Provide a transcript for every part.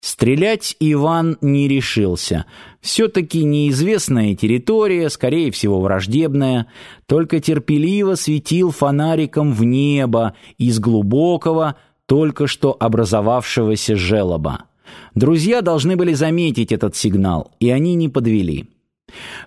Стрелять Иван не решился. Все-таки неизвестная территория, скорее всего враждебная, только терпеливо светил фонариком в небо из глубокого, только что образовавшегося желоба. Друзья должны были заметить этот сигнал, и они не подвели.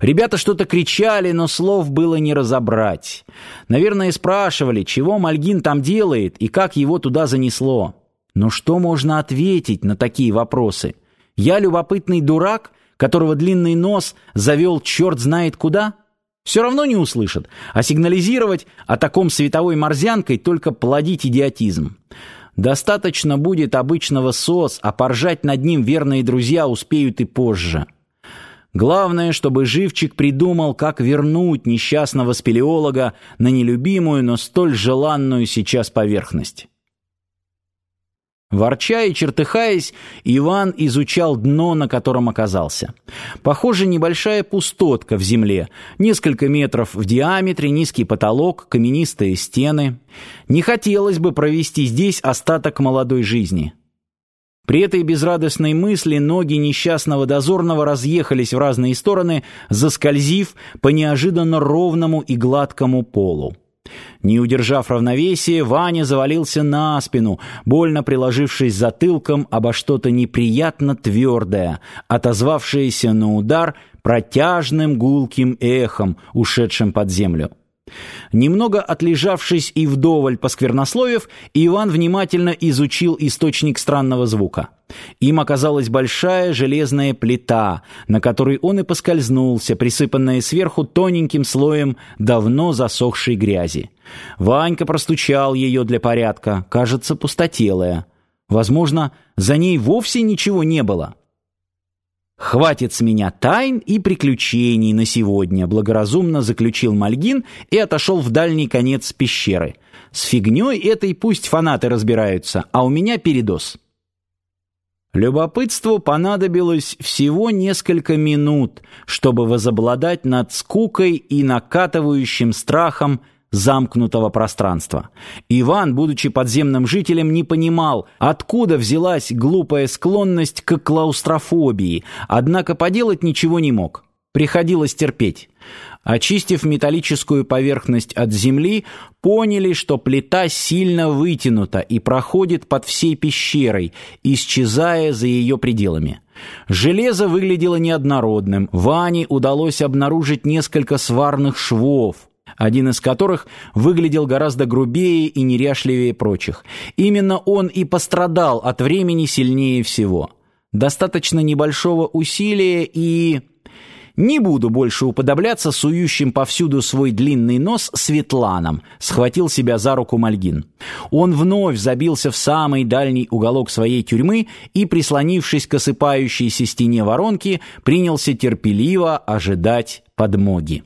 Ребята что-то кричали, но слов было не разобрать. Наверное, спрашивали, чего Мальгин там делает и как его туда занесло. Но что можно ответить на такие вопросы? Я любопытный дурак, которого длинный нос завел черт знает куда? Все равно не услышат, а сигнализировать о таком световой морзянкой только плодить идиотизм. Достаточно будет обычного СОС, а поржать над ним верные друзья успеют и позже. Главное, чтобы Живчик придумал, как вернуть несчастного спелеолога на нелюбимую, но столь желанную сейчас поверхность. Ворча и чертыхаясь, Иван изучал дно, на котором оказался. Похоже, небольшая пустотка в земле, несколько метров в диаметре, низкий потолок, каменистые стены. Не хотелось бы провести здесь остаток молодой жизни. При этой безрадостной мысли ноги несчастного дозорного разъехались в разные стороны, заскользив по неожиданно ровному и гладкому полу. Не удержав равновесия, Ваня завалился на спину, больно приложившись затылком обо что-то неприятно твердое, отозвавшееся на удар протяжным гулким эхом, ушедшим под землю. Немного отлежавшись и вдоволь посквернословив, Иван внимательно изучил источник странного звука. Им оказалась большая железная плита, на которой он и поскользнулся, присыпанная сверху тоненьким слоем давно засохшей грязи. Ванька простучал ее для порядка, кажется, пустотелая. Возможно, за ней вовсе ничего не было. «Хватит с меня тайн и приключений на сегодня», благоразумно заключил Мальгин и отошел в дальний конец пещеры. «С фигней этой пусть фанаты разбираются, а у меня передоз». Любопытству понадобилось всего несколько минут, чтобы возобладать над скукой и накатывающим страхом замкнутого пространства. Иван, будучи подземным жителем, не понимал, откуда взялась глупая склонность к клаустрофобии, однако поделать ничего не мог. Приходилось терпеть. Очистив металлическую поверхность от земли, поняли, что плита сильно вытянута и проходит под всей пещерой, исчезая за ее пределами. Железо выглядело неоднородным. Ване удалось обнаружить несколько сварных швов, один из которых выглядел гораздо грубее и неряшливее прочих. Именно он и пострадал от времени сильнее всего. Достаточно небольшого усилия и... Не буду больше уподобляться сующим повсюду свой длинный нос Светланам, схватил себя за руку Мальгин. Он вновь забился в самый дальний уголок своей тюрьмы и, прислонившись к осыпающейся стене воронки, принялся терпеливо ожидать подмоги.